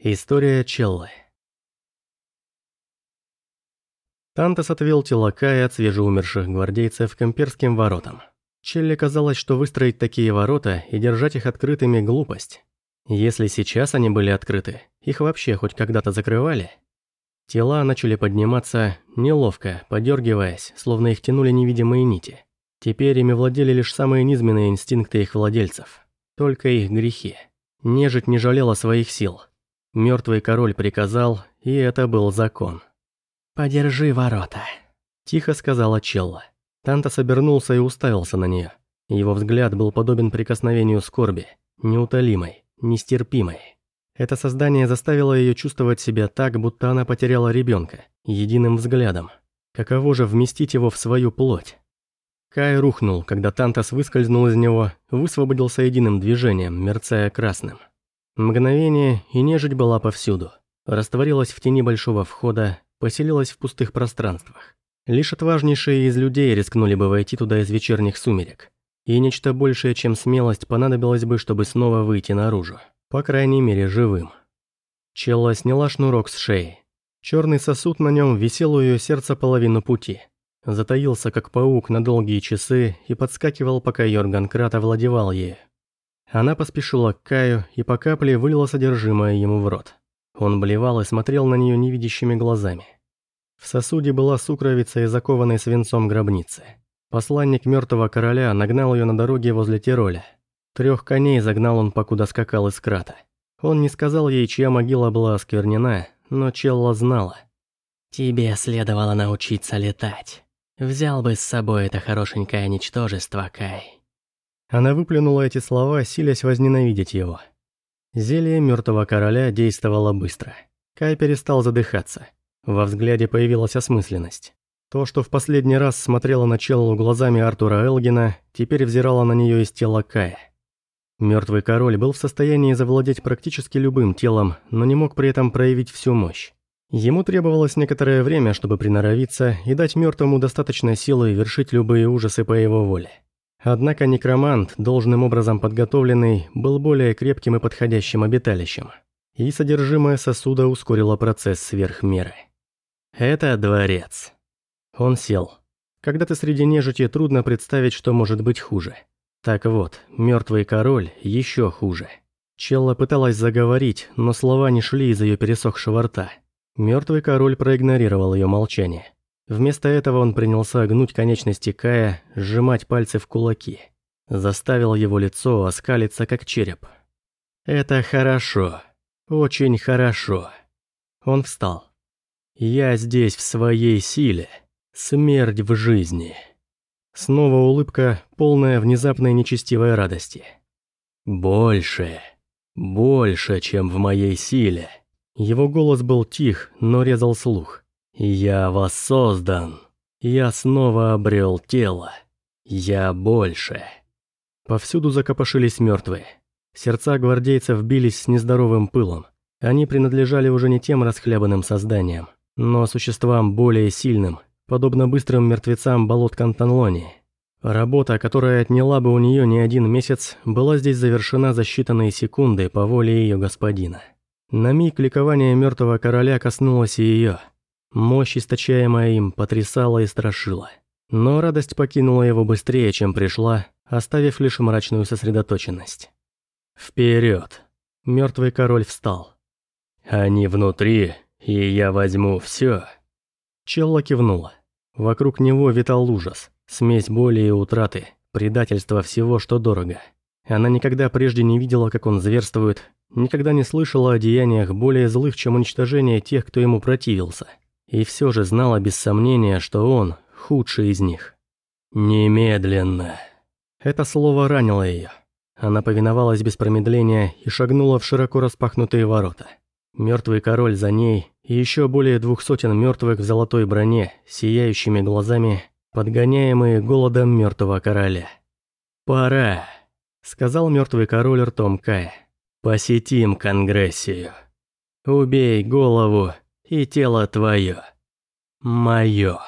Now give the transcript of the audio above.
История Челлы. Тантас отвел тела Кая от свежеумерших гвардейцев к имперским воротам. Челли казалось, что выстроить такие ворота и держать их открытыми – глупость. Если сейчас они были открыты, их вообще хоть когда-то закрывали? Тела начали подниматься, неловко, подергиваясь, словно их тянули невидимые нити. Теперь ими владели лишь самые низменные инстинкты их владельцев. Только их грехи. Нежить не жалела своих сил – Мертвый король приказал, и это был закон. «Подержи ворота», – тихо сказала Челла. Тантас обернулся и уставился на нее. Его взгляд был подобен прикосновению скорби, неутолимой, нестерпимой. Это создание заставило ее чувствовать себя так, будто она потеряла ребенка, единым взглядом. Каково же вместить его в свою плоть? Кай рухнул, когда Тантас выскользнул из него, высвободился единым движением, мерцая красным. Мгновение, и нежить была повсюду. Растворилась в тени большого входа, поселилась в пустых пространствах. Лишь отважнейшие из людей рискнули бы войти туда из вечерних сумерек. И нечто большее, чем смелость, понадобилось бы, чтобы снова выйти наружу. По крайней мере, живым. Челла сняла шнурок с шеи. Черный сосуд на нем висел у ее сердца половину пути. Затаился, как паук, на долгие часы и подскакивал, пока Йорган Крат овладевал ею. Она поспешила к Каю и по капле вылила содержимое ему в рот. Он блевал и смотрел на нее невидящими глазами. В сосуде была сукровица из закованной свинцом гробницы. Посланник мертвого короля нагнал ее на дороге возле Тироля. Трех коней загнал он, покуда скакал из крата. Он не сказал ей, чья могила была осквернена, но Челла знала. «Тебе следовало научиться летать. Взял бы с собой это хорошенькое ничтожество, Кай». Она выплюнула эти слова, силясь возненавидеть его. Зелье мертвого короля действовало быстро. Кай перестал задыхаться. Во взгляде появилась осмысленность. То, что в последний раз смотрела на Челлу глазами Артура Элгина, теперь взирала на нее из тела Кая. Мертвый король был в состоянии завладеть практически любым телом, но не мог при этом проявить всю мощь. Ему требовалось некоторое время, чтобы приноровиться и дать мертвому достаточно силы вершить любые ужасы по его воле. Однако некромант, должным образом подготовленный, был более крепким и подходящим обиталищем. И содержимое сосуда ускорило процесс сверх меры. Это дворец. Он сел. Когда ты среди нежити, трудно представить, что может быть хуже. Так вот, мертвый король еще хуже. Челла пыталась заговорить, но слова не шли из ее пересохшего рта. Мертвый король проигнорировал ее молчание. Вместо этого он принялся гнуть конечности Кая, сжимать пальцы в кулаки. Заставил его лицо оскалиться, как череп. «Это хорошо. Очень хорошо». Он встал. «Я здесь в своей силе. Смерть в жизни». Снова улыбка, полная внезапной нечестивой радости. «Больше. Больше, чем в моей силе». Его голос был тих, но резал слух. «Я воссоздан. Я снова обрел тело. Я больше». Повсюду закопошились мертвые. Сердца гвардейцев бились с нездоровым пылом. Они принадлежали уже не тем расхлябанным созданиям, но существам более сильным, подобно быстрым мертвецам болот Кантанлони. Работа, которая отняла бы у нее не один месяц, была здесь завершена за считанные секунды по воле ее господина. На миг ликование мертвого короля коснулось и ее – Мощь, источаемая им, потрясала и страшила. Но радость покинула его быстрее, чем пришла, оставив лишь мрачную сосредоточенность. Вперед! Мертвый король встал. «Они внутри, и я возьму все. Челла кивнула. Вокруг него витал ужас, смесь боли и утраты, предательство всего, что дорого. Она никогда прежде не видела, как он зверствует, никогда не слышала о деяниях более злых, чем уничтожение тех, кто ему противился и все же знала без сомнения, что он худший из них. «Немедленно». Это слово ранило ее. Она повиновалась без промедления и шагнула в широко распахнутые ворота. Мертвый король за ней и еще более двух сотен мертвых в золотой броне, сияющими глазами, подгоняемые голодом мертвого короля. «Пора», — сказал мертвый король ртом Кая. «Посетим Конгрессию. Убей голову и тело твое. Мое.